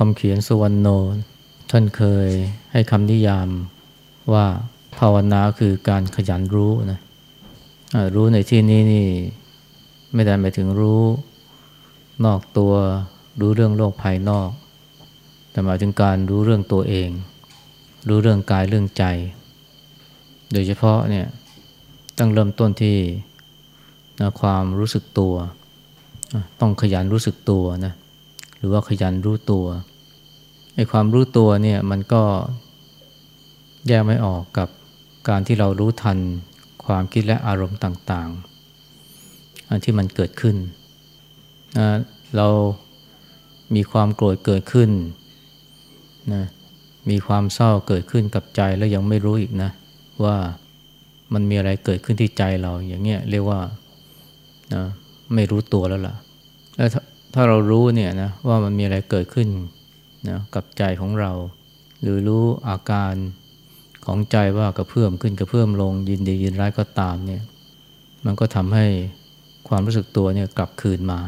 หลวงพ่อคำเขียนสุวรรณโน ท่านเคยให้คำนิยามว่าภาวนาคือการขยันรู้นะรู้ในที่นี้นี่ไม่ได้หมายถึงรู้นอกตัวรู้เรื่องโลกภายนอก แต่หมายถึงการรู้เรื่องตัวเอง รู้เรื่องกายเรื่องใจ โดยเฉพาะเนี่ยตั้งเริ่มต้นที่นะความรู้สึกตัว ต้องขยันรู้สึกตัวนะหรือว่าขยันรู้ตัว ความรู้ตัวเนี่ยมันก็แยกไม่ออกกับการที่เรารู้ทันความคิดและอารมณ์ต่างๆที่มันเกิดขึ้นนะเรามีความโกรธเกิดขึ้นนะมีความเศร้าเกิดขึ้นกับใจแล้วยังไม่รู้อีกนะ ว่ามันมีอะไรเกิดขึ้นที่ใจเราอย่างเงี้ยเรียกว่านะไม่รู้ตัวแล้วล่ะแล้วถ้าเรารู้เนี่ยนะว่ามันมีอะไรเกิดขึ้น นะกับใจของเรา หรือรู้อาการของใจว่ากระเพื่อมขึ้นกระเพื่อมลงยินดียินร้ายก็ตามเนี่ยมันก็ทำให้ความรู้สึกตัวเนี่ยกลับคืนมา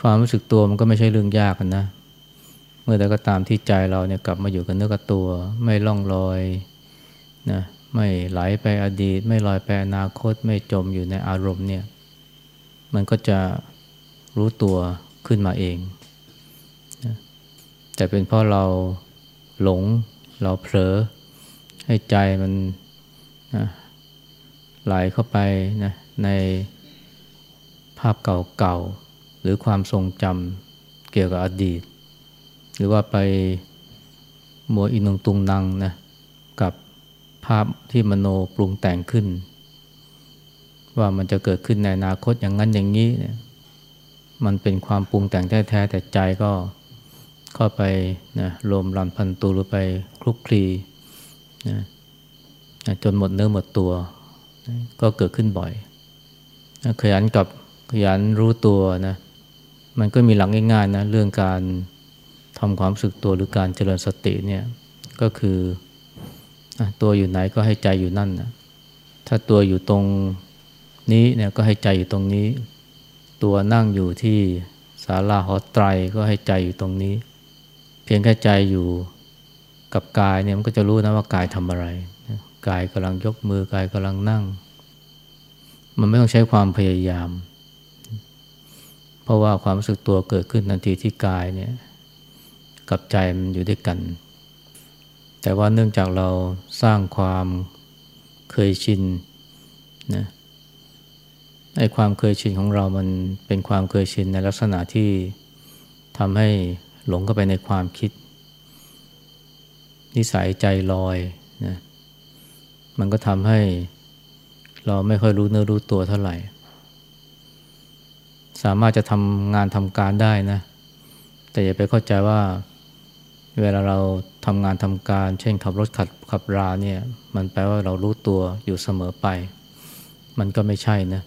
ความรู้สึกตัวมันก็ไม่ใช่เรื่องยากนะ เมื่อใดก็ตามที่ใจเราเนี่ยกลับมาอยู่กับเนื้อกับตัว ไม่ล่องลอยนะไม่ไหลไปอดีต ไม่ลอยไปอนาคต ไม่จมอยู่ในอารมณ์เนี่ยมันก็จะรู้ตัวขึ้นมาเอง แต่เป็นเพราะเราหลงเราเผลอ ให้ใจมันนะไหลเข้าไปนะในภาพเก่าๆ หรือความทรงจำเกี่ยวกับอดีต หรือว่าไปมัวอินงตุงนังนะกับภาพที่มโนปรุงแต่งขึ้น ว่ามันจะเกิดขึ้นในอนาคตอย่างนั้นอย่างนี้เนี่ยมันเป็นความปรุงแต่งแท้ๆแต่ใจก็ เข้าไปนะรวมรันพันตูหรือไปคลุกคลีนะจนหมดเนื้อหมดตัวก็เกิดขึ้นบ่อยขยันกับขยันรู้ตัวนะมันก็มีหลักง่ายๆนะเรื่องการทำความสึกตัวหรือการเจริญสติเนี่ยก็คือตัวอยู่ไหนก็ให้ใจอยู่นั่นนะถ้าตัวอยู่ตรงนี้เนี่ยก็ให้ใจอยู่ตรงนี้ ตัวนั่งอยู่ที่ศาลาหอไตรก็ให้ใจอยู่ตรงนี้ เพียงแค่ใจอยู่กับกายเนี่ยมันก็จะรู้นะว่ากายทำอะไร กายกำลังยกมือกายกำลังนั่ง มันไม่ต้องใช้ความพยายาม เพราะว่าความรู้สึกตัวเกิดขึ้นทันทีที่กายเนี่ยกับใจมันอยู่ด้วยกัน แต่ว่าเนื่องจากเราสร้างความเคยชินนะไอ้ความเคยชินของเรามันเป็นความเคยชินในลักษณะที่ทำให้ หลงเข้าไปในความคิด นิสัยใจลอยนะมันก็ทำให้เราไม่ค่อยรู้เนื้อรู้ตัวเท่าไหร่ สามารถจะทำงานทำการได้นะ แต่อย่าไปเข้าใจว่า เวลาเราทำงานทำการ เช่นขับรถขับขับราเนี่ย มันแปลว่าเรารู้ตัวอยู่เสมอไป มันก็ไม่ใช่นะ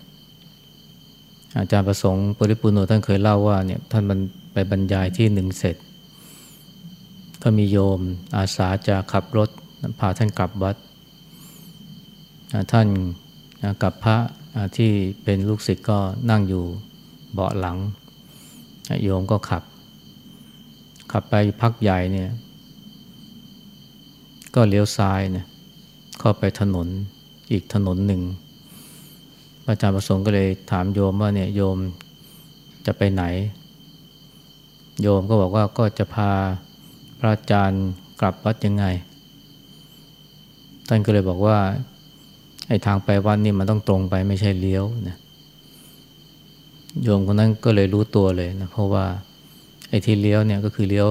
อาจารย์ประสงค์ปริปุโนท่านเคยเล่าว่าเนี่ยท่าน ไปบรรยายที่หนึ่งเสร็จ ก็มีโยมอาสาจะขับรถพาท่านกลับวัด ท่านกับพระที่เป็นลูกศิษย์ก็นั่งอยู่เบาะหลัง โยมก็ขับ ขับไปพักใหญ่เนี่ย ก็เลี้ยวซ้ายเนี่ยเข้าไปถนนอีกถนนหนึ่งอาจารย์ประสงค์ก็เลยถามโยมว่าเนี่ยโยมจะไปไหน โยมก็บอกว่าก็จะพาพระอาจารย์กลับวัดยังไง ท่านก็เลยบอกว่าไอ้ทางไปวัดนี่มันต้องตรงไปไม่ใช่เลี้ยวนะโยมคนนั้นก็เลยรู้ตัวเลยนะเพราะว่าไอ้ที่เลี้ยวเนี่ยก็คือเลี้ยว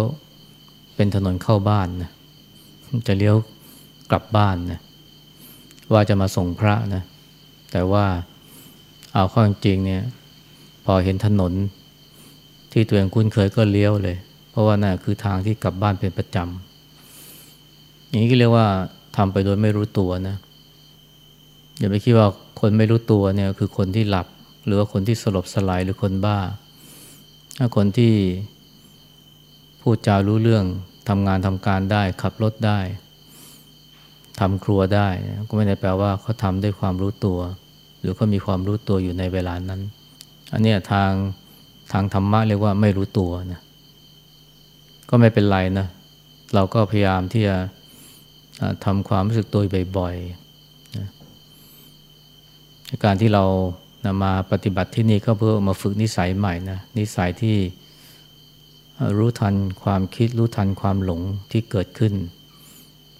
เป็นถนนเข้าบ้านนะจะเลี้ยวกลับบ้านนะว่าจะมาส่งพระนะแต่ว่าเอาข้อจริงเนี่ยพอเห็นถนน ที่ตัวเองคุ้นเคยก็เลี้ยวเลย เพราะว่านั่นคือทางที่กลับบ้านเป็นประจำอย่างนี้ก็เรียกว่าทำไปโดยไม่รู้ตัวนะอย่าไปคิดว่าคนไม่รู้ตัวเนี่ยคือคนที่หลับ หรือว่าคนที่สลบสลายหรือคนบ้า ถ้าคนที่พูดจารู้เรื่องทำงานทำการได้ ขับรถได้ทำครัวได้ ก็ไม่ได้แปลว่าเขาทำด้วยความรู้ตัว หรือเขามีความรู้ตัวอยู่ในเวลานั้น อันนี้ทาง ทางธรรมะเรียกว่าไม่รู้ตัวนะก็ไม่เป็นไรนะ เราก็พยายามที่จะทำความรู้สึกตัวบ่อยๆนะการที่เรานะมาปฏิบัติที่นี่ก็เพื่อมาฝึกนิสัยใหม่นะนิสัยที่รู้ทันความคิดรู้ทันความหลงที่เกิดขึ้น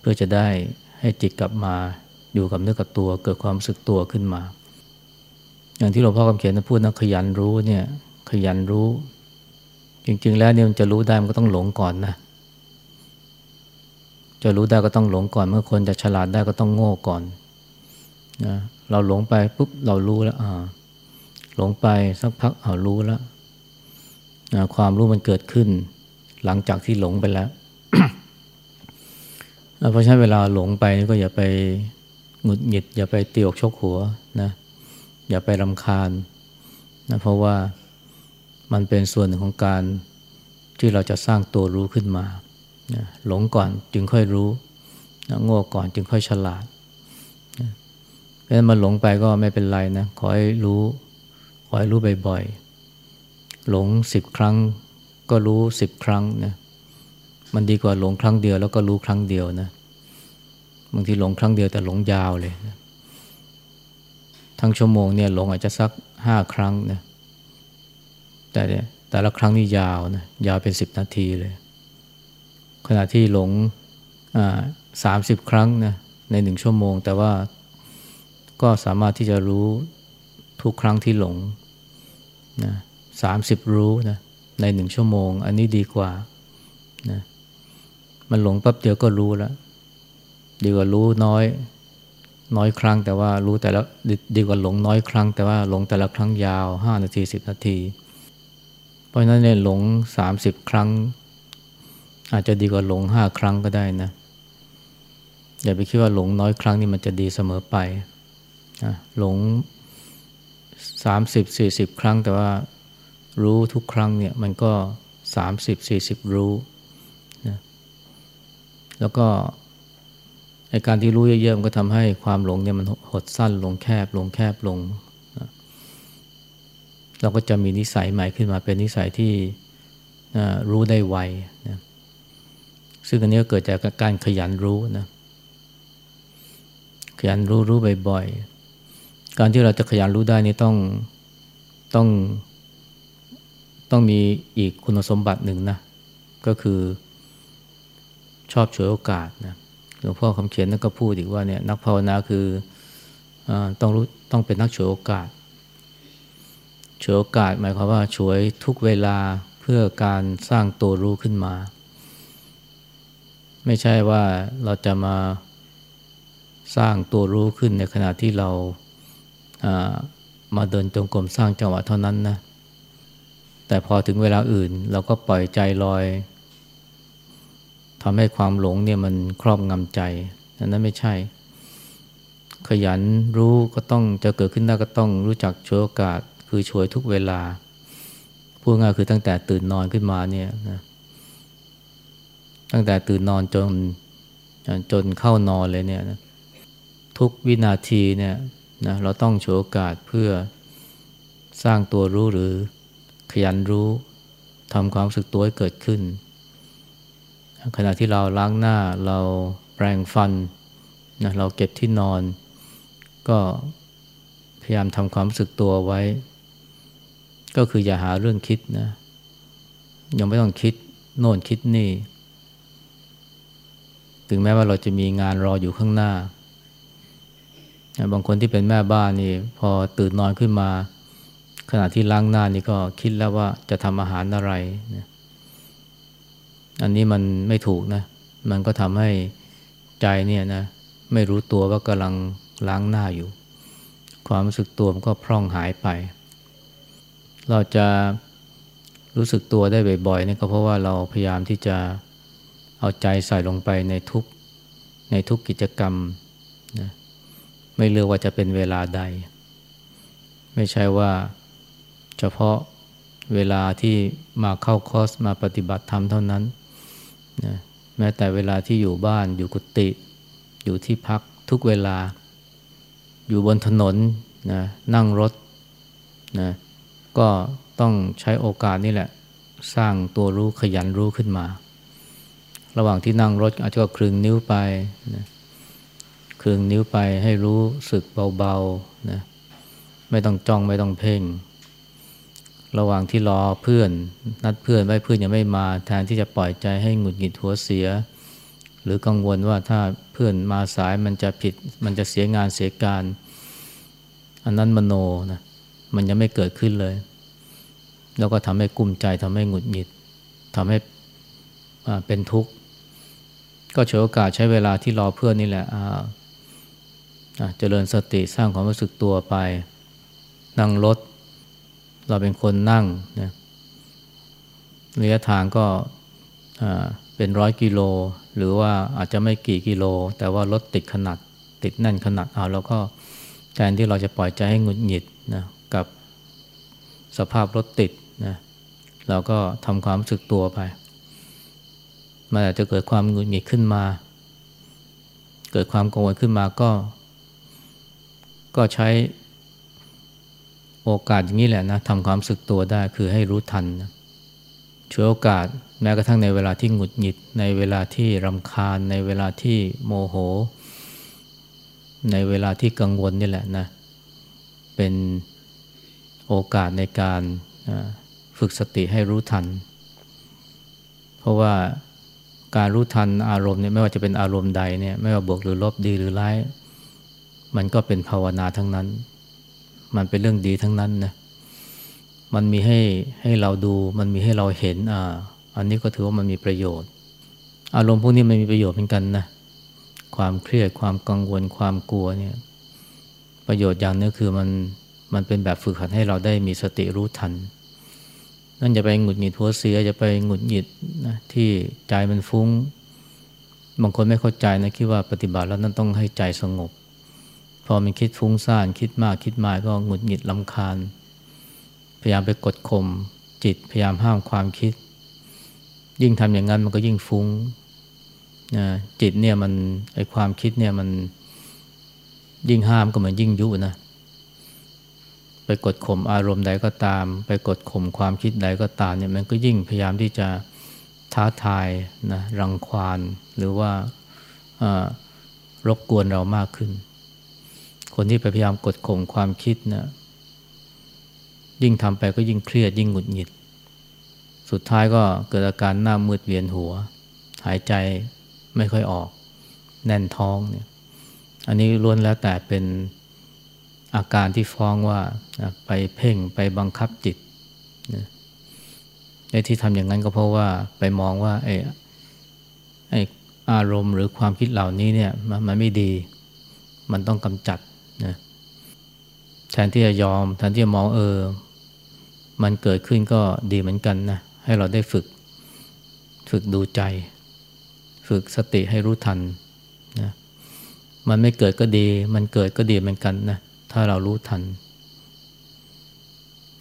เพื่อจะได้ให้จิตกลับมาอยู่กับเนื้อกับตัวเกิดความรู้สึกตัวขึ้นมา อย่างที่หลวงพ่อคำเขียนพูดนะขยันรู้เนี่ย ขยันรู้ จริง ๆ แล้วเนี่ยมันจะรู้ได้มันก็ต้องหลงก่อนนะ จะรู้ได้ก็ต้องหลงก่อน เมื่อคนจะฉลาดได้ก็ต้องโง่ก่อนนะเราหลงไปปุ๊บเรารู้แล้วอ่าหลงไปสักพักเอารู้แล้วนะความรู้มันเกิดขึ้น หลังจากที่หลงไปแล้วเพราะฉะนั้นเวลาหลงไปก็อย่าไปหงุดหงิด อย่าไปเตียกชกหัวนะ อย่าไปรำคาญนะเพราะว่า มันเป็นส่วนหนึ่งของการที่เราจะสร้างตัวรู้ขึ้นมา หลงก่อนจึงค่อยรู้โง่ก่อนจึงค่อยฉลาดเพราะฉะนั้นมันหลงไปก็ไม่เป็นไรนะ ขอให้รู้ ขอให้รู้บ่อยๆ หลงสิบครั้งก็รู้สิบครั้งนะ มันดีกว่าหลงครั้งเดียวแล้วก็รู้ครั้งเดียวนะ บางทีหลงครั้งเดียวแต่หลงยาวเลยนะทั้งชั่วโมงเนี่ยหลงอาจจะสักห้าครั้งนะ แต่แต่ละครั้งนี่ยาวนะยาวเป็นสิบนาทีเลย ขณะที่หลงสามสิบครั้งนะในหนึ่งชั่วโมง แต่ว่าก็สามารถที่จะรู้ทุกครั้งที่หลงนะสามสิบรู้นะในหนึ่งชั่วโมง อันนี้ดีกว่านะมันหลงปั๊บเดียวก็รู้แล้วดีกว่ารู้น้อย น้อยครั้ง แต่ว่ารู้แต่ละดีกว่าหลงน้อยครั้ง แต่ว่าหลงแต่ละครั้งยาวห้านาทีสิบนาที ราะนั้นเนี่ยหลงสามสิบครั้ง อาจจะดีกว่าหลงห้าครั้งก็ได้นะ อย่าไปคิดว่าหลงน้อยครั้งนี่มันจะดีเสมอไปหลงสามสิบสี่สิบครั้ง แต่ว่ารู้ทุกครั้งเนี่ยมันก็สามสิบสี่สิบรู้นะแล้วก็ไอการที่รู้เยอะๆมันก็ทำให้ความหลงเนี่ยมันหดสั้นลงแคบลงแคบลง เราก็จะมีนิสัยใหม่ขึ้นมาเป็นนิสัยที่รู้ได้ไวนะซึ่งอันนี้ก็เกิดจากการขยันรู้นะขยันรู้รู้บ่อยๆ การที่เราจะขยันรู้ได้นี่ต้องต้องต้องมีอีกคุณสมบัติหนึ่งนะก็คือชอบฉวยโอกาสนะหลวงพ่อคำเขียนนั่นก็พูดอีกว่าเนี่ยนักภาวนาคืออต้องรู้ต้องเป็นนักฉวยโอกาส ฉวยโอกาสหมายความว่าฉวยทุกเวลาเพื่อการสร้างตัวรู้ขึ้นมา ไม่ใช่ว่าเราจะมาสร้างตัวรู้ขึ้นในขณะที่เรามาเดินจงกรมสร้างจังหวะเท่านั้นนะ แต่พอถึงเวลาอื่นเราก็ปล่อยใจลอยทำให้ความหลงเนี่ยมันครอบงำใจนั้นไม่ใช่ ขยันรู้ก็ต้องจะเกิดขึ้นได้ก็ต้องรู้จักช่วยโอกาส คือช่วยทุกเวลา พูดง่ายคือตั้งแต่ตื่นนอนขึ้นมาเนี่ยนะตั้งแต่ตื่นนอนจนจนเข้านอนเลยเนี่ยนะทุกวินาทีเนี่ยนะเราต้องโชว์โอกาสเพื่อสร้างตัวรู้หรือขยันรู้ทำความรู้สึกตัวให้เกิดขึ้น ขณะที่เราล้างหน้าเราแปรงฟันนะเราเก็บที่นอน ก็พยายามทำความรู้สึกตัวไว้ ก็คืออย่าหาเรื่องคิดนะยังไม่ต้องคิดโน่นคิดนี่ ถึงแม้ว่าเราจะมีงานรออยู่ข้างหน้า บางคนที่เป็นแม่บ้านนี่ พอตื่นนอนขึ้นมา ขณะที่ล้างหน้านี่ก็คิดแล้วว่าจะทำอาหารอะไรนะอันนี้มันไม่ถูกนะ มันก็ทำให้ใจเนี่ยนะ ไม่รู้ตัวว่ากำลังล้างหน้าอยู่ ความรู้สึกตัวมันก็พร่องหายไป เราจะรู้สึกตัวได้บ่อยๆนี่ก็เพราะว่าเราพยายามที่จะเอาใจใส่ลงไปในทุกในทุกกิจกรรมนะไม่เลือกว่าจะเป็นเวลาใด ไม่ใช่ว่าเฉพาะเวลาที่มาเข้าคอร์สมาปฏิบัติธรรมเท่านั้นนะแม้แต่เวลาที่อยู่บ้านอยู่กุฏิอยู่ที่พักทุกเวลา อยู่บนถนนนะนั่งรถนะ ก็ต้องใช้โอกาสนี่แหละ สร้างตัวรู้ขยันรู้ขึ้นมา ระหว่างที่นั่งรถอาจจะก็คลึงนิ้วไปนะคลึงนิ้วไปให้รู้สึกเบาๆนะไม่ต้องจ้องไม่ต้องเพ่ง ระหว่างที่รอเพื่อน นัดเพื่อนไว้เพื่อนยังไม่มา แทนที่จะปล่อยใจให้หงุดหงิดหัวเสีย หรือกังวลว่าถ้าเพื่อนมาสายมันจะผิดมันจะเสียงานเสียการ อันนั้นมโนนะ มันยังไม่เกิดขึ้นเลย แล้วก็ทำให้กุ้มใจทำให้หงุดหงิดทำให้เป็นทุกข์ ก็เฉยโอกาสใช้เวลาที่รอเพื่อนนี่แหละเจริญสติสร้างความรู้สึกตัวไป นั่งรถ เราเป็นคนนั่งนะระยะทางก็เป็นร้อยกิโล หรือว่าอาจจะไม่กี่กิโล แต่ว่ารถติดขนาดติดแน่นขนาดเอาแล้วก็แทนที่เราจะปล่อยใจให้หงุดหงิดนะ สภาพรถติดนะเราก็ทำความรู้สึกตัวไป มันอาจจะเกิดความหงุดหงิดขึ้นมา เกิดความกังวลขึ้นมาก็ ก็ใช้โอกาสอย่างนี้แหละนะทำความสึกตัวได้คือให้รู้ทันนะช่วยโอกาสแม้กระทั่งในเวลาที่หงุดหงิด ในเวลาที่รำคาญ ในเวลาที่โมโห ในเวลาที่กังวลนี่แหละนะ เป็น โอกาสในการฝึกสติให้รู้ทัน เพราะว่าการรู้ทันอารมณ์เนี่ยไม่ว่าจะเป็นอารมณ์ใดเนี่ยไม่ว่าบวกหรือลบดีหรือร้าย มันก็เป็นภาวนาทั้งนั้น มันเป็นเรื่องดีทั้งนั้นนะมันมีให้ให้เราดูมันมีให้เราเห็นอ่าอันนี้ก็ถือว่ามันมีประโยชน์ อารมณ์พวกนี้มันมีประโยชน์เหมือนกันนะความเครียดความกังวลความกลัวเนี่ยประโยชน์อย่างนึงคือมัน มันเป็นแบบฝึกหัดให้เราได้มีสติรู้ทัน นั่นจะไปหงุดหงิดหัวเสียจะไปหงุดหงิดนะที่ใจมันฟุง้ง บางคนไม่เข้าใจนะคิดว่าปฏิบัติแล้วนั่นต้องให้ใจสงบ พอมันคิดฟุ้งซ่านคิดมากคิดมากก็หงุดหงิดลำคาญ พยายามไปกดข่มจิตพยายามห้ามความคิด ยิ่งทำอย่างนั้นมันก็ยิ่งฟุง้งนะจิตเนี่ยมันไอความคิดเนี่ยมันยิ่งห้ามก็เหมือนยิ่งยุนะ ไปกดข่มอารมณ์ใดก็ตาม ไปกดข่มความคิดใดก็ตามเนี่ยมันก็ยิ่งพยายามที่จะท้าทายนะรังควานหรือว่ารบกวนเรามากขึ้น คนที่ไปพยายามกดข่มความคิดนะยิ่งทำไปก็ยิ่งเครียดยิ่งหงุดหงิด สุดท้ายก็เกิดอาการหน้ามืดเวียนหัว หายใจไม่ค่อยออก แน่นท้องเนี่ยอันนี้ล้วนแล้วแต่เป็น อาการที่ฟ้องว่าไปเพ่งไปบังคับจิตในที่ทำอย่างนั้นก็เพราะว่าไปมองว่าไอ้ไอ้อารมณ์หรือความคิดเหล่านี้เนี่ยมันไม่ดี มันต้องกำจัดนะแทนที่จะยอม แทนที่จะมองเออ มันเกิดขึ้นก็ดีเหมือนกันนะ ให้เราได้ฝึก ฝึกดูใจ ฝึกสติให้รู้ทันนะ มันไม่เกิดก็ดี มันเกิดก็ดีเหมือนกันนะ ถ้าเรารู้ทัน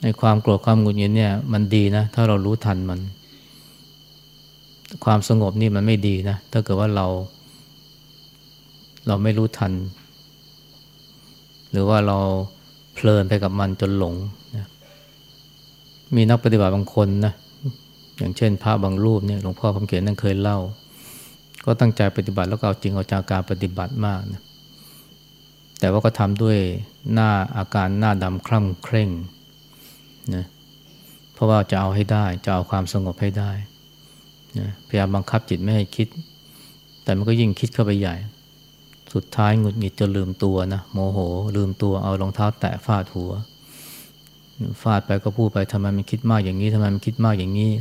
ในความโกรธความหงุดหงิดเนี่ย มันดีนะ ถ้าเรารู้ทันมัน ความสงบนี่มันไม่ดีนะ ถ้าเกิดว่าเรา เราไม่รู้ทัน หรือว่าเราเพลินไปกับมันจนหลงนะมีนักปฏิบัติบางคนนะ อย่างเช่น พระบางรูปเนี่ย หลวงพ่อคำเขียนนั่นเคยเล่า ก็ตั้งใจปฏิบัติแล้วก็เอาจริงเอาจากการปฏิบัติมากนะ แต่ว่าก็ทำด้วยหน้าอาการหน้าดำคล่ำเคร่งนะเพราะว่าจะเอาให้ได้จะเอาความสงบให้ได้นะพยายามบังคับจิตไม่ให้คิด แต่มันก็ยิ่งคิดเข้าไปใหญ่ สุดท้ายหงุดหงิดจะลืมตัวนะโมโห ลืมตัวเอารองเท้าแตะฟาดหัวฟาดไปก็พูดไปทำไมมันคิดมากอย่างนี้ทำไมมันคิดมากอย่างนี้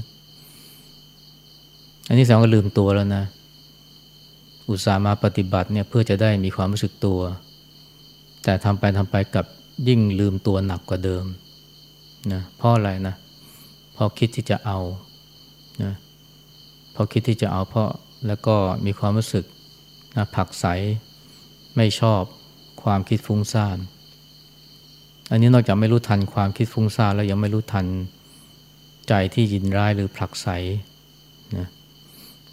อันนี้แสดงว่าลืมตัวแล้วนะ อุตส่าห์มาปฏิบัติเนี่ยเพื่อจะได้มีความรู้สึกตัว แต่ทำไปทำไปกับยิ่งลืมตัวหนักกว่าเดิมนะเพราะอะไรนะเพราะคิดที่จะเอานะเพราะคิดที่จะเอาเพราะแล้วก็มีความรู้สึกนะผักใสไม่ชอบความคิดฟุ้งซ่าน อันนี้นอกจากไม่รู้ทันความคิดฟุ้งซ่านแล้วยังไม่รู้ทันใจที่ยินร้ายหรือผลักใสนะ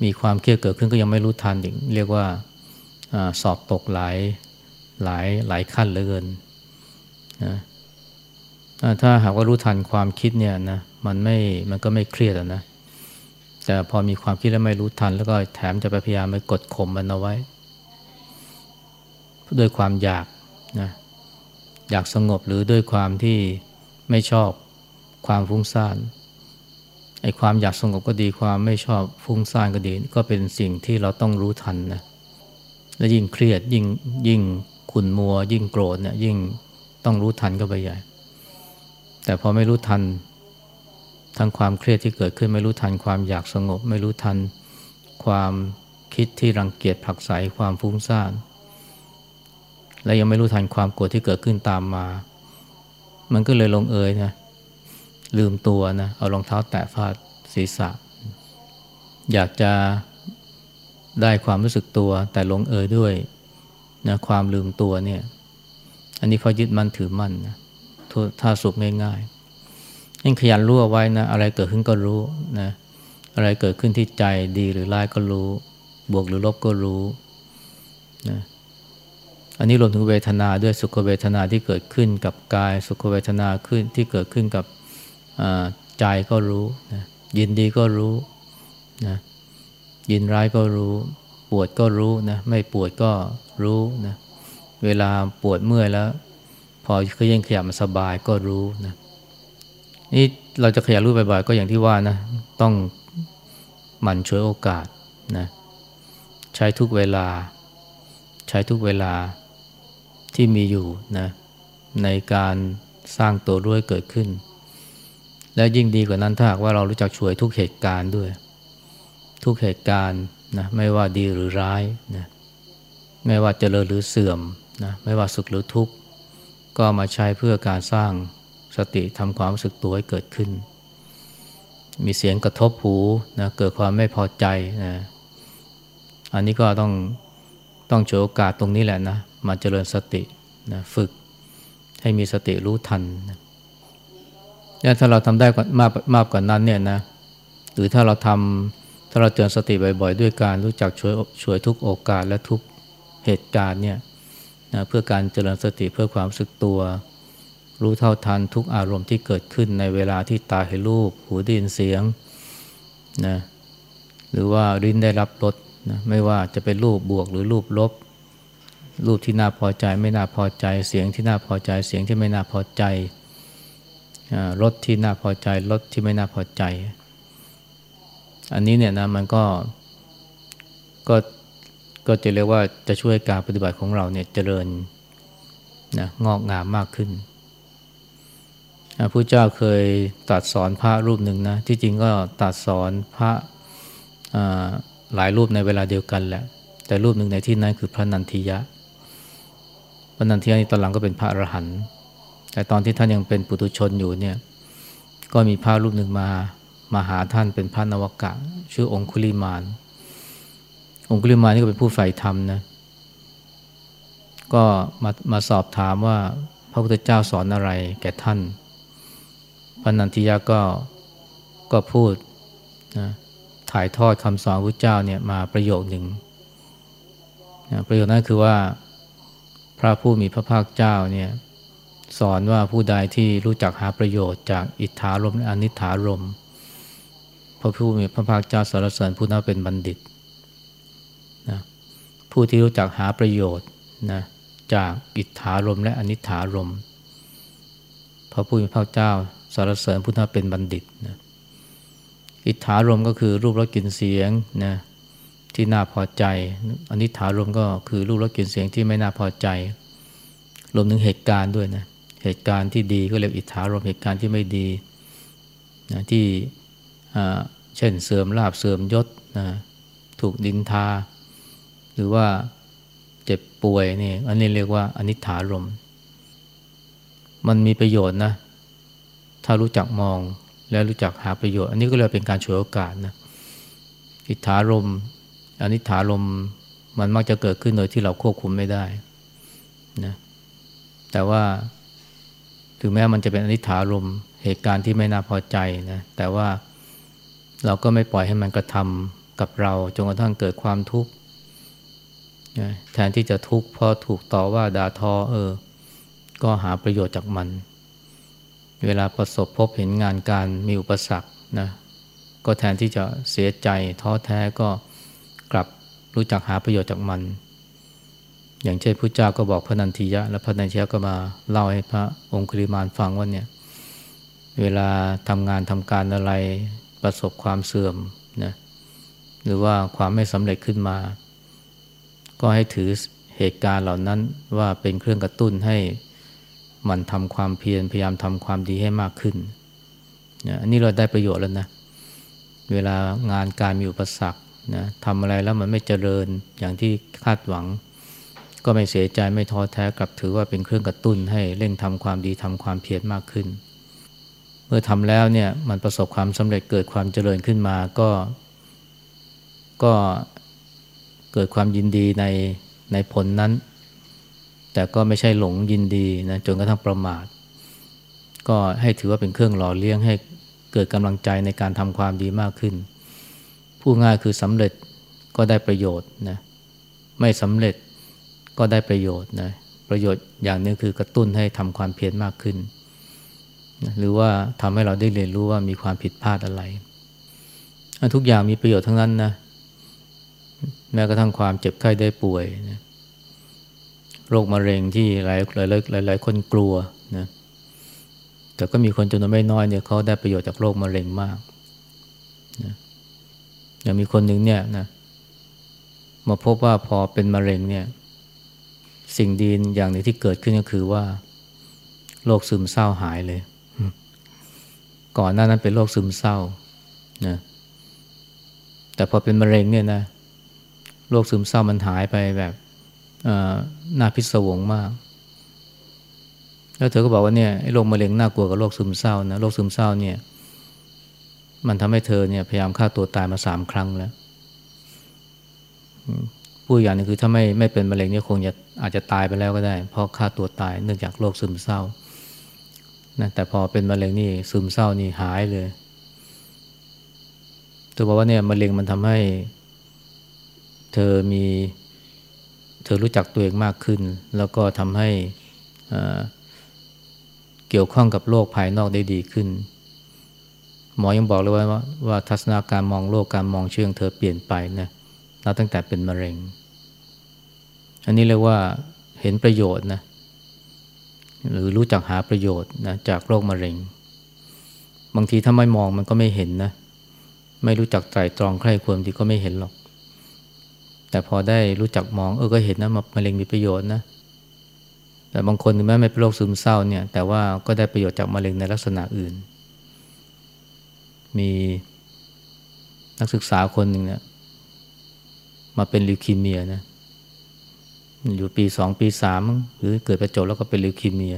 มีความเครียดเกิดขึ้นก็ยังไม่รู้ทันอีกเรียกว่าอสอบตกหลาย หลายหลายขั้นเหลือเกินนะถ้าหากว่ารู้ทันความคิดเนี่ยนะมันไม่มันก็ไม่เครียดนะ แต่พอมีความคิดแล้วไม่รู้ทัน แล้วก็แถมจะไปพยายามไปกดข่มมันเอาไว้ด้วยความอยากนะอยากสงบหรือด้วยความที่ไม่ชอบความฟุ้งซ่านไอ้ความอยากสงบก็ดีความไม่ชอบฟุ้งซ่านก็ดี ก็เป็นสิ่งที่เราต้องรู้ทันนะและยิ่งเครียดยิ่งยิ่ง ขุนมัว ยิ่งโกรธเนี่ยยิ่งต้องรู้ทันก็ไปใหญ่ แต่พอไม่รู้ทันทั้งความเครียดที่เกิดขึ้นไม่รู้ทันความอยากสงบ ไม่รู้ทันความคิดที่รังเกียจผักใสความฟุ้งซ่านและยังไม่รู้ทันความโกรธที่เกิดขึ้นตามมา มันก็เลยลงเอยนะลืมตัวนะเอารองเท้าแตะฟาดศีรษะ อยากจะได้ความรู้สึกตัวแต่ลงเอยด้วย นะความลืมตัวเนี่ย อันนี้เพรายึดมั่นถือมั่นนะถ้าสุขง่ายๆยิ่งขยันรู้เอาไว้นะ อะไรเกิดขึ้นก็รู้นะ อะไรเกิดขึ้นที่ใจดีหรือร้ายก็รู้ บวกหรือลบก็รู้นะอันนี้รวมถึงเวทนาด้วยสุขเวทนาที่เกิดขึ้นกับกาย สุขเวทนาขึ้นที่เกิดขึ้นกับใจก็รู้นะยินดีก็รู้นะยินร้ายก็รู้ ปวดก็รู้นะไม่ปวดก็รู้นะเวลาปวดเมื่อยแล้ว พอขยันขยับมันสบายก็รู้นะนี่เราจะขยันรู้บ่อยๆก็อย่างที่ว่านะต้องหมั่นช่วยโอกาสนะใช้ทุกเวลา ใช้ทุกเวลาที่มีอยู่นะในการสร้างตัวรู้ให้เกิดขึ้น และยิ่งดีกว่านั้นถ้าหากว่าเรารู้จักช่วยทุกเหตุการณ์ด้วย ทุกเหตุการณ์ นะไม่ว่าดีหรือร้ายนะไม่ว่าเจริญหรือเสื่อมนะไม่ว่าสุขหรือทุกข์ ก็มาใช้เพื่อการสร้างสติทำความรู้สึกตัวให้เกิดขึ้น มีเสียงกระทบหูนะเกิดความไม่พอใจนะอันนี้ก็ต้องต้องโชว์โอกาสตรงนี้แหละนะมาเจริญสตินะฝึกให้มีสติรู้ทันนะถ้าเราทำได้มากมากกว่านั้นเนี่ยนะหรือถ้าเราทำ ถ้าเราเตือนสติบ่อยๆ ด้วยการรู้จักช่วยช่วยทุกโอกาสและทุกเหตุการณ์เนี่ยนะเพื่อการเจริญสติเพื่อความสึกตัว รู้เท่าทันทุกอารมณ์ที่เกิดขึ้นในเวลาที่ตาเห็นรูป หูได้ยินเสียงนะหรือว่าริ้นได้รับรสนะไม่ว่าจะเป็นรูปบวกหรือรูปลบ รูปที่น่าพอใจไม่น่าพอใจเสียงที่น่าพอใจเสียงที่ไม่น่าพอใจรถที่น่าพอใจรถที่ไม่น่าพอใจ อันนี้เนี่ยนะมันก็ก็ก็จะเรียกว่าจะช่วยการปฏิบัติของเราเนี่ยเจริญนะงอกงามมากขึ้นพระพุทธเจ้าเคยตัดสอนพระรูปหนึ่งนะที่จริงก็ตัดสอนพระหลายรูปในเวลาเดียวกันแหละ แต่รูปหนึ่งในที่นั้นคือพระนันทิยะ พระนันทิยานี่ตอนหลังก็เป็นพระอรหันต์แต่ตอนที่ท่านยังเป็นปุถุชนอยู่เนี่ยก็มีพระรูปหนึ่งมา มาหาท่านเป็นพระนวกะ ชื่อองคุลิมาน องคุลิมานนี่ก็เป็นผู้ใฝ่ธรรมนะก็มามาสอบถามว่าพระพุทธเจ้าสอนอะไรแก่ท่านพระนันทิยาก็ก็พูดนะถ่ายทอดคำสอนพระเจ้าเนี่ยมาประโยคหนึ่งนะประโยคนั้นคือว่าพระผู้มีพระภาคเจ้าเนี่ยสอนว่าผู้ใดที่รู้จักหาประโยชน์จากอิทธารมและอนิถารม พระผู้มีพระภาคเจ้าสรรเสริญผู้นั้นเป็นบัณฑิตนะผู้ที่รู้จักหาประโยชน์นะจากอิทธารมและอนิถารมพระผู้มีพระเจ้าสรรเสริญผู้นั้นเป็นบัณฑิตนะอิทธารมก็คือรูปรสกลิ่นเสียงนะที่น่าพอใจอนิถารมก็คือรูปรสกลิ่นเสียงที่ไม่น่าพอใจ รวมถึงเหตุการณ์ด้วยนะเหตุการณ์ที่ดีก็เรียกอิทธารมเหตุการณ์ที่ไม่ดีนะที่ เช่นเสื่อมลาบเสื่อมยศนะถูกดินทา หรือว่าเจ็บป่วยนี่อันนี้เรียกว่าอนิถารม มันมีประโยชน์นะ ถ้ารู้จักมองแล้วรู้จักหาประโยชน์ อันนี้ก็เลยเป็นการฉวยโอกาสนะอิทธารมอนิถารมมันมักจะเกิดขึ้นโดยที่เราควบคุมไม่ได้นะแต่ว่าถึงแม้มันจะเป็นอนิถารมเหตุการณ์ที่ไม่น่าพอใจนะแต่ว่า เราก็ไม่ปล่อยให้มันกระทำกับเราจนกระทั่งเกิดความทุกข์แทนที่จะทุกข์เพราะถูกต่อว่าด่าทอเออ ก็หาประโยชน์จากมัน เวลาประสบพบเห็นงานการมีอุปสรรคนะก็แทนที่จะเสียใจท้อแท้ก็กลับรู้จักหาประโยชน์จากมัน อย่างเช่นพระเจ้าก็บอกพระนันทิยะ และพระนันทิยะก็มาเล่าให้พระองคุลิมานฟังว่าเนี่ย เวลาทำงานทำการอะไร ประสบความเสื่อมนะหรือว่าความไม่สำเร็จขึ้นมา ก็ให้ถือเหตุการณ์เหล่านั้นว่าเป็นเครื่องกระตุ้นให้มันทำความเพียรพยายามทำความดีให้มากขึ้นนะอันนี้เราได้ประโยชน์แล้วนะ เวลางานการมีอุปสรรคนะทำอะไรแล้วมันไม่เจริญอย่างที่คาดหวัง ก็ไม่เสียใจไม่ท้อแท้กลับถือว่าเป็นเครื่องกระตุ้นให้เร่งทำความดีทำความเพียรมากขึ้น มื่อทำแล้วเนี่ยมันประสบความสำเร็จเกิดความเจริญขึ้นมาก็ ก็เกิดความยินดีในในผลนั้น แต่ก็ไม่ใช่หลงยินดีนะจนกระทั่งประมาท ก็ให้ถือว่าเป็นเครื่องหล่อเลี้ยงให้เกิดกำลังใจในการทำความดีมากขึ้น ผู้ง่ายคือสำเร็จก็ได้ประโยชน์นะไม่สำเร็จก็ได้ประโยชน์นะประโยชน์อย่างนึงคือกระตุ้นให้ทำความเพียรมากขึ้น หรือว่าทำให้เราได้เรียนรู้ว่ามีความผิดพลาดอะไร ทุกอย่างมีประโยชน์ทั้งนั้นนะแม้กระทั่งความเจ็บไข้ได้ป่วยนะโรคมะเร็งที่หลายหลายหลายหลายคนกลัวนะแต่ก็มีคนจำนวนไม่น้อยเนี่ยเขาได้ประโยชน์จากโรคมะเร็งมากนะอย่างมีคนหนึ่งเนี่ยนะมาพบว่าพอเป็นมะเร็งเนี่ย สิ่งดีอย่างหนึ่งที่เกิดขึ้นก็คือว่าโรคซึมเศร้าหายเลย ก่อนหน้านั้นเป็นโรคซึมเศร้านะแต่พอเป็นมะเร็งเนี่ยนะโรคซึมเศร้ามันหายไปแบบน่าพิศวงมาก แล้วเธอก็บอกว่าเนี่ยโรคมะเร็งน่ากลัวกว่าโรคซึมเศร้านะโรคซึมเศร้าเนี่ย มันทำให้เธอเนี่ยพยายามฆ่าตัวตายมาสามครั้งแล้วผู้อย่างนึงคือถ้าไม่ไม่เป็นมะเร็งเนี่ยคงจะอาจจะตายไปแล้วก็ได้ เพราะฆ่าตัวตายเนื่องจากโรคซึมเศร้า นะแต่พอเป็นมะเร็งนี่ซึมเศร้านี่หายเลยเธอบอกว่าเนี่ยมะเร็งมันทำให้ เธอมี เธอรู้จักตัวเองมากขึ้น แล้วก็ทำให้เกี่ยวข้องกับโลกภายนอกได้ดีขึ้น หมอยังบอกเลยว่าว่าทัศนาการมองโลกการมองเชื่องเธอเปลี่ยนไปนะนับตั้งแต่เป็นมะเร็ง อันนี้เรียกว่าเห็นประโยชน์นะ หรือรู้จักหาประโยชน์นะจากโรคมะเร็ง บางทีถ้าไม่มองมันก็ไม่เห็นนะ ไม่รู้จักไตรตรองใคร่ควรที่ก็ไม่เห็นหรอก แต่พอได้รู้จักมองเออก็เห็นนะมะเร็งมีประโยชน์นะแต่บางคนถึงแม้ไม่เป็นโรคซึมเศร้าเนี่ยแต่ว่าก็ได้ประโยชน์จากมะเร็งในลักษณะอื่น มีนักศึกษาคนหนึ่งเนี่ยมาเป็นลิวคีเมียนะ อยู่ปีสองปีสามหรือเกิดประจบแล้วก็เป็นลิวคีเมีย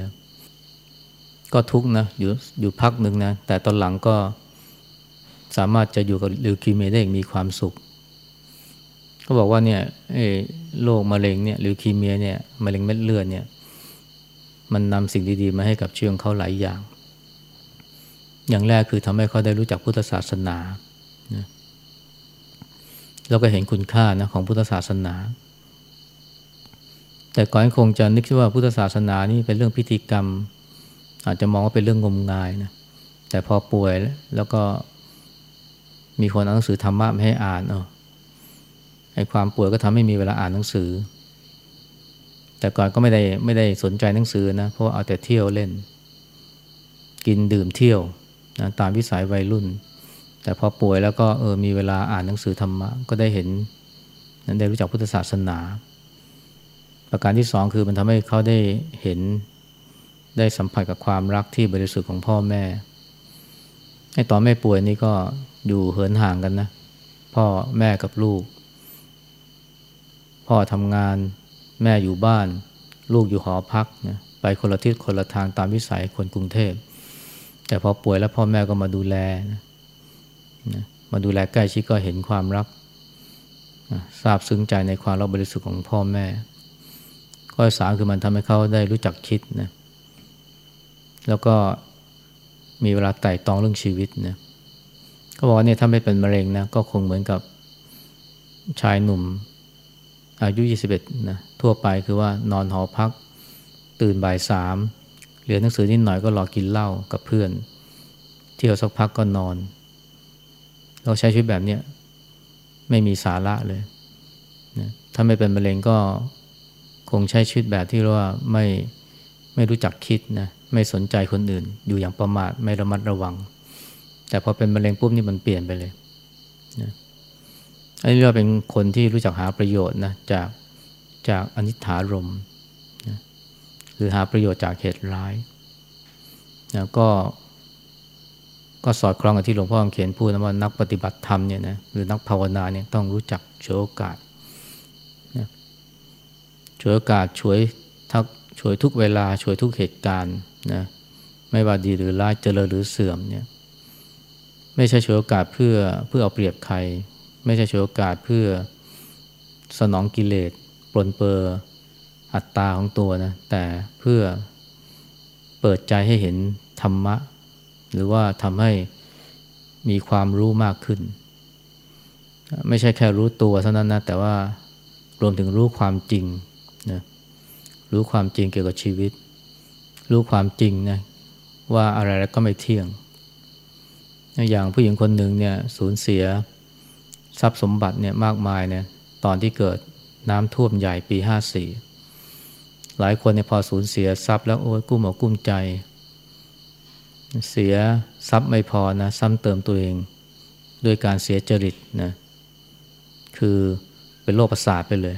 ก็ทุกนะอยู่อยู่พักหนึ่งนะ แต่ตอนหลังก็สามารถจะอยู่กับลิวคีเมียได้อย่างมีความสุขก็บอกว่าเนี่ยโรคมะเร็งเนี่ยลิวคีเมียเนี่ยมะเร็งเม็ดเลือดเนี่ย มันนำสิ่งดีๆ มาให้กับเชื่องเขาหลายอย่าง อย่างแรกคือทำให้เขาได้รู้จักพุทธศาสนาเราก็เห็นคุณค่านะของพุทธศาสนา แต่ก่อนคงจะนึกว่าพุทธศาสนานี่เป็นเรื่องพิธีกรรม อาจจะมองว่าเป็นเรื่องงมงายนะแต่พอป่วยแล้วก็มีคนเอาหนังสือธรรมะมาให้อ่านเออไอ้ความป่วยก็ทำให้มีเวลาอ่านหนังสือ แต่ก่อนก็ไม่ได้ไม่ได้สนใจหนังสือนะเพราะเอาแต่เที่ยวเล่น กินดื่มเที่ยวนะตามวิสัยวัยรุ่น แต่พอป่วยแล้วก็เออมีเวลาอ่านหนังสือธรรมะก็ได้เห็นนั้นได้รู้จักพุทธศาสนา ประการที่สองคือมันทำให้เขาได้เห็นได้สัมผัสกับความรักที่บริสุทธิ์ของพ่อแม่ไอ้ตอนแม่ป่วยนี่ก็อยู่เหินห่างกันนะ พ่อแม่กับลูก พ่อทำงานแม่อยู่บ้าน ลูกอยู่หอพักนะไปคนละทิศคนละทางตามวิสัยคนกรุงเทพ แต่พอป่วยแล้วพ่อแม่ก็มาดูแลนะนะมาดูแลใกล้ชิดก็เห็นความรักทราบซึ้งใจในความรักบริสุทธิ์ของพ่อแม่ ข้อสามคือมันทำให้เขาได้รู้จักคิดนะแล้วก็มีเวลาไต่ตองเรื่องชีวิตนะเขาบอกว่าเนี่ยถ้าไม่เป็นมะเร็งนะก็คงเหมือนกับชายหนุ่ม อายุ 21นะทั่วไปคือว่านอนหอพัก ตื่นบ่ายสามเรียนหนังสือนิดหน่อยก็รอกินเหล้ากับเพื่อน เที่ยวสักพักก็นอน เราใช้ชีวิตแบบเนี้ยไม่มีสาระเลยนะถ้าไม่เป็นมะเร็งก็ คงใช้ชีวิตแบบที่เรียกว่าไม่ไม่รู้จักคิดนะไม่สนใจคนอื่น อยู่อย่างประมาทไม่ระมัดระวัง แต่พอเป็นมะเร็งปุ๊บนี่มันเปลี่ยนไปเลยนะอันนี้เราเป็นคนที่รู้จักหาประโยชน์นะจากจากอนิถารมนะคือหาประโยชน์จากเหตุร้ายนะก็ก็สอดคล้องกับที่หลวงพ่อเขียนพูดนะว่านักปฏิบัติธรรมเนี่ยนะหรือนักภาวนาเนี่ยต้องรู้จักฉวยโอกาส ฉวยโอกาสฉวยทักฉวยทุกเวลาฉวยทุกเหตุการณ์นะไม่ว่าดีหรือร้ายเจริญหรือเสื่อมเนี่ยไม่ใช่ฉวยโอกาสเพื่อเพื่อเอาเปรียบใคร ไม่ใช่ฉวยโอกาสเพื่อสนองกิเลสปลนเปอร์อัตตาของตัวนะแต่เพื่อเปิดใจให้เห็นธรรมะ หรือว่าทำให้มีความรู้มากขึ้น ไม่ใช่แค่รู้ตัวเท่านั้นนะแต่ว่ารวมถึงรู้ความจริง รู้ความจริงเกี่ยวกับชีวิต รู้ความจริงนะว่าอะไรแล้วก็ไม่เที่ยง อย่างผู้หญิงคนหนึ่งเนี่ยสูญเสียทรัพย์สมบัติเนี่ยมากมายเนี่ยตอนที่เกิดน้ำท่วมใหญ่ปีห้าสี่หลายคนเนี่ยพอสูญเสียทรัพย์แล้วโอ้ยกุ้มอกกุ้มใจ เสียทรัพย์ไม่พอนะซ้ำเติมตัวเองด้วยการเสียจริตนะคือเป็นโรคประสาทไปเลย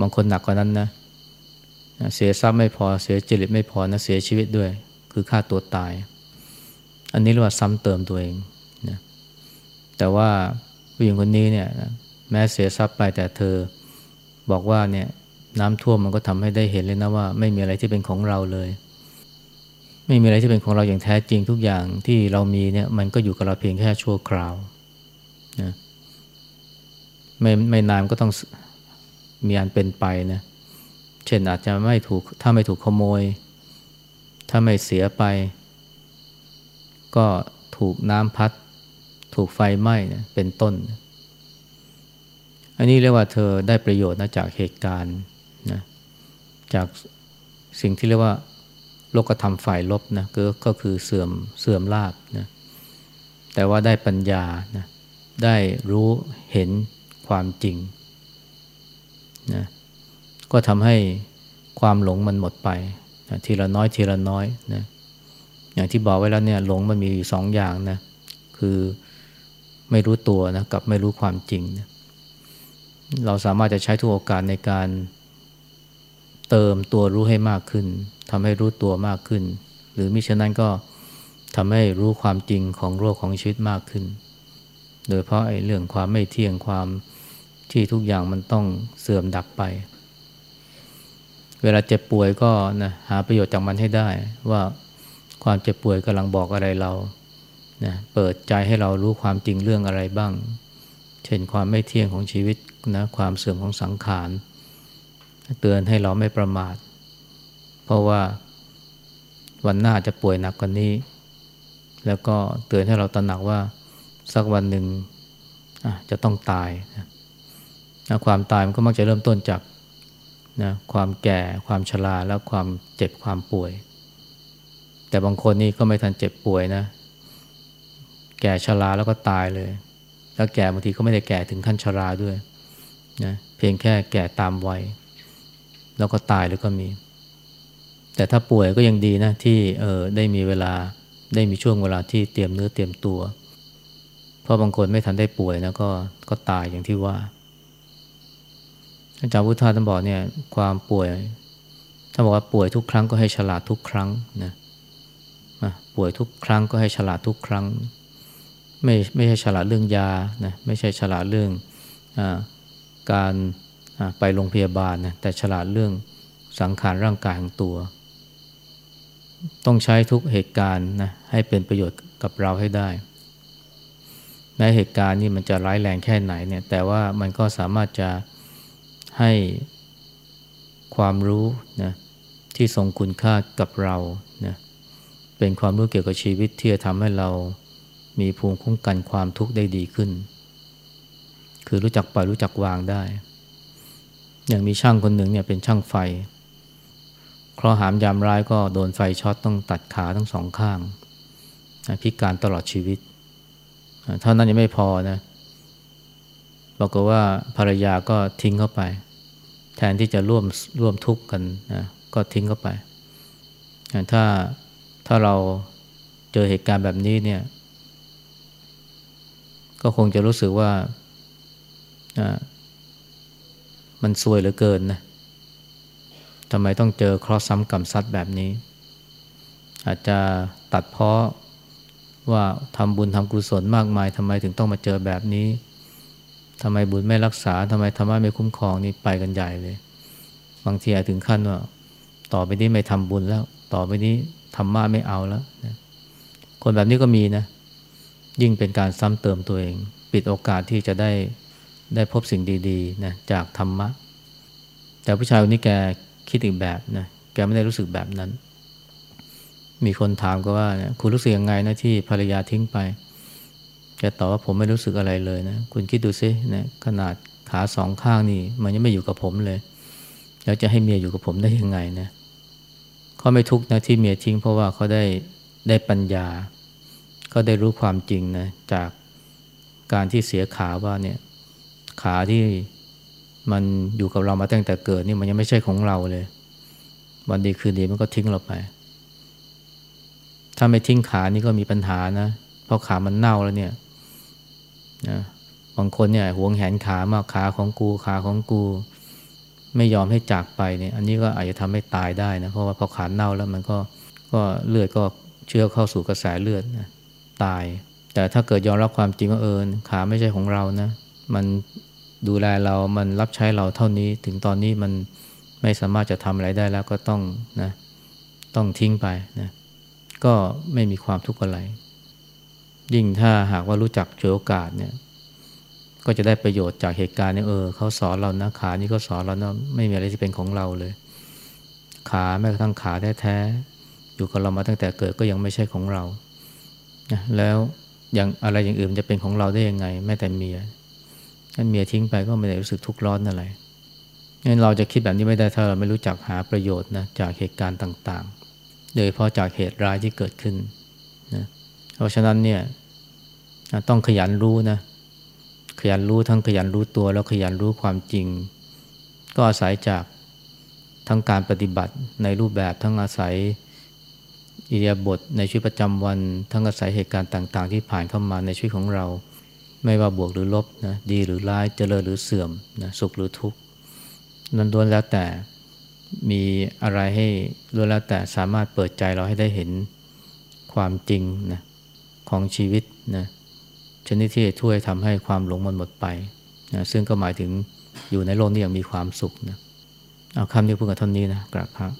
บางคนหนักกว่านั้นนะเเสียทรัพย์ไม่พอเสียจริตไม่พอนะเสียชีวิตด้วย คือฆ่าตัวตาย อันนี้เรียกว่าซ้ำเติมตัวเองนะแต่ว่าผู้หญิงคนนี้เนี่ยแม้เสียทรัพย์ไปแต่เธอบอกว่าเนี่ยน้ำท่วมมันก็ทำให้ได้เห็นเลยนะว่า ไม่มีอะไรที่เป็นของเราเลย ไม่มีอะไรที่เป็นของเราอย่างแท้จริงทุกอย่างที่เรามีเนี่ยมันก็อยู่กับเราเพียงแค่ชั่วคราวนะไม่ไม่นานก็ต้องมีอันเป็นไปนะเเช่นอาจจะไม่ถูกถ้าไม่ถูกขโมย ถ้าไม่เสียไป ก็ถูกน้ำพัด ถูกไฟไหม้นะเป็นต้น อันนี้เรียกว่าเธอได้ประโยชน์นะจากเหตุการณ์นะจากสิ่งที่เรียกว่าโลกธรรมฝ่ายลบนะก็ก็คือเสื่อมเสื่อมลาบนะแต่ว่าได้ปัญญานะได้รู้เห็นความจริงนะ ก็ทำให้ความหลงมันหมดไปนะทีละน้อยทีละน้อยนะอย่างที่บอกไว้แล้วเนี่ยหลงมันมีอยู่สองอย่างนะคือไม่รู้ตัวนะกับไม่รู้ความจริงนะเราสามารถจะใช้ทุกโอกาสในการเติมตัวรู้ให้มากขึ้นทำให้รู้ตัวมากขึ้น หรือมิฉะนั้นก็ทำให้รู้ความจริงของโลกของชีวิตมากขึ้น โดยเพราะไอ้เรื่องความไม่เที่ยงความที่ทุกอย่างมันต้องเสื่อมดับไป เวลาเจ็บป่วยก็นะหาประโยชน์จากมันให้ได้ ว่าความเจ็บป่วยกำลังบอกอะไรเรานะเปิดใจให้เรารู้ความจริงเรื่องอะไรบ้าง เช่นความไม่เที่ยงของชีวิตนะความเสื่อมของสังขาร เตือนให้เราไม่ประมาท เพราะว่าวันหน้าจะป่วยหนักกว่านี้ แล้วก็เตือนให้เราตระหนักว่าสักวันหนึ่งจะต้องตายนะความตายมันก็มักจะเริ่มต้นจาก นะความแก่ความชราแล้วความเจ็บความป่วย แต่บางคนนี่ก็ไม่ทันเจ็บป่วยนะ แก่ชราแล้วก็ตายเลย แล้วแก่บางทีก็ไม่ได้แก่ถึงขั้นชราด้วยนะเพียงแค่แก่ตามวัยแล้วก็ตายแล้วก็มี แต่ถ้าป่วยก็ยังดีนะที่เออได้มีเวลาได้มีช่วงเวลาที่เตรียมเนื้อเตรียมตัว เพราะบางคนไม่ทันได้ป่วยนะก็ก็ตายอย่างที่ว่า อาจารย์พุทธาท่านบอกเนี่ยความป่วยท่านบอกว่าป่วยทุกครั้งก็ให้ฉลาดทุกครั้งนะป่วยทุกครั้งก็ให้ฉลาดทุกครั้ง ไม่ไม่ใช่ฉลาดเรื่องยานะไม่ใช่ฉลาดเรื่องอการไปโรงพยาบาลนะแต่ฉลาดเรื่องสังขารร่างกายของตัว ต้องใช้ทุกเหตุการณ์นะให้เป็นประโยชน์กับเราให้ได้แม้เหตุการณ์นี้มันจะร้ายแรงแค่ไหนเนี่ยแต่ว่ามันก็สามารถจะ ให้ความรู้นะที่ทรงคุณค่ากับเรานะเป็นความรู้เกี่ยวกับชีวิตที่จะทำให้เรามีภูมิคุ้มกันความทุกข์ได้ดีขึ้น คือรู้จักปล่อยรู้จักวางได้ อย่างมีช่างคนหนึ่งเนี่ยเป็นช่างไฟ เคราะหามยามร้ายก็โดนไฟช็อตต้องตัดขาทั้งสองข้าง พิการตลอดชีวิต เท่านั้นยังไม่พอนะบอกว่าภรรยาก็ทิ้งเข้าไป แทนที่จะร่วมร่วมทุกข์กันนะก็ทิ้งเข้าไป ถ้าถ้าเราเจอเหตุการณ์แบบนี้เนี่ย ก็คงจะรู้สึกว่ามันซวยเหลือเกินนะทำไมต้องเจอคราะห์ซ้ำกรรมซัดแบบนี้ อาจจะตัดเพาะว่าทำบุญทำกุศลมากมายทำไมถึงต้องมาเจอแบบนี้ ทำไมบุญไม่รักษาทำไมธรรมะไม่คุ้มครองนี่ไปกันใหญ่เลย บางทีอาจถึงขั้นว่า ต่อไปนี้ไม่ทำบุญแล้ว ต่อไปนี้ธรรมะไม่เอาแล้วนะคนแบบนี้ก็มีนะ ยิ่งเป็นการซ้ำเติมตัวเอง ปิดโอกาสที่จะได้ได้พบสิ่งดีๆนะจากธรรมะ แต่ผู้ชายคนนี้แกคิดอีกแบบนะแกไม่ได้รู้สึกแบบนั้น มีคนถามก็ว่าคุณรู้สึกยังไงนะที่ภรรยาทิ้งไป แกตอบว่าผมไม่รู้สึกอะไรเลยนะ คุณคิดดูซินะขนาดขาสองข้างนี่ มันยังไม่อยู่กับผมเลย แล้วจะให้เมียอยู่กับผมได้ยังไงนะเขาไม่ทุกข์นะที่เมียทิ้งเพราะว่าเขาได้ได้ปัญญาเขาได้รู้ความจริงนะจากการที่เสียขาว่าเนี่ยขาที่มันอยู่กับเรามาตั้งแต่เกิดนี่มันยังไม่ใช่ของเราเลย วันดีคืนดีมันก็ทิ้งเราไป ถ้าไม่ทิ้งขานี่ก็มีปัญหานะเพราะขามันเน่าแล้วเนี่ย นะบางคนเนี่ยหวงแหนขามากขาของกูขาของกู ไม่ยอมให้จากไปเนี่ย อันนี้ก็อาจจะทำให้ตายได้นะเพราะว่าพอขาเน่าแล้วมันก็ก็เลือดก็เชื้อเข้าสู่กระแสเลือดนะตาย แต่ถ้าเกิดยอมรับความจริงว่าเออขาไม่ใช่ของเรานะ มันดูแลเรามันรับใช้เราเท่านี้ถึงตอนนี้มันไม่สามารถจะทำอะไรได้แล้วก็ต้องนะต้องทิ้งไปนะก็ไม่มีความทุกข์อะไร ยิ่งถ้าหากว่ารู้จักเฉยโอกาสเนี่ย ก็จะได้ประโยชน์จากเหตุการณ์เนี้เออเขาสอนเรานะขานี่ก็สอนเรานะไม่มีอะไรที่เป็นของเราเลย ขาแม้กระทั่งขาแท้ๆอยู่กับเรามาตั้งแต่เกิดก็ยังไม่ใช่ของเราแล้วอย่างอะไรอย่างอื่นจะเป็นของเราได้ยังไง แม้แต่เมียงั้นเมียทิ้งไปก็ไม่ได้รู้สึกทุกข์ร้อนอะไรงั้นเราจะคิดแบบนี้ไม่ได้ถ้าเราไม่รู้จักหาประโยชน์นะจากเหตุการณ์ต่าง ๆ โดยเฉพาะจากเหตุร้ายที่เกิดขึ้น เพราะฉะนั้นเนี่ยต้องขยันรู้นะ ขยันรู้ทั้งขยันรู้ตัวแล้วขยันรู้ความจริง ก็อาศัยจากทั้งการปฏิบัติในรูปแบบทั้งอาศัยอิเดียบทในชีวิตประจำวัน ทั้งอาศัยเหตุการณ์ต่าง ๆ ที่ผ่านเข้ามาในชีวิตของเรา ไม่ว่าบวกหรือลบนะดีหรือร้ายเจริญหรือเสื่อมนะสุขหรือทุกข์นั้นล้วนแล้วแต่มีอะไรให้ล้วนแล้วแต่สามารถเปิดใจเราให้ได้เห็นความจริงนะ ของชีวิตนะชนิดที่ช่วยทำให้ความหลงมันหมดไปนะซึ่งก็หมายถึงอยู่ในโลกนี้อย่างมีความสุขนะเอาคำนี้พูดกับท่านนี้นะกราบครับ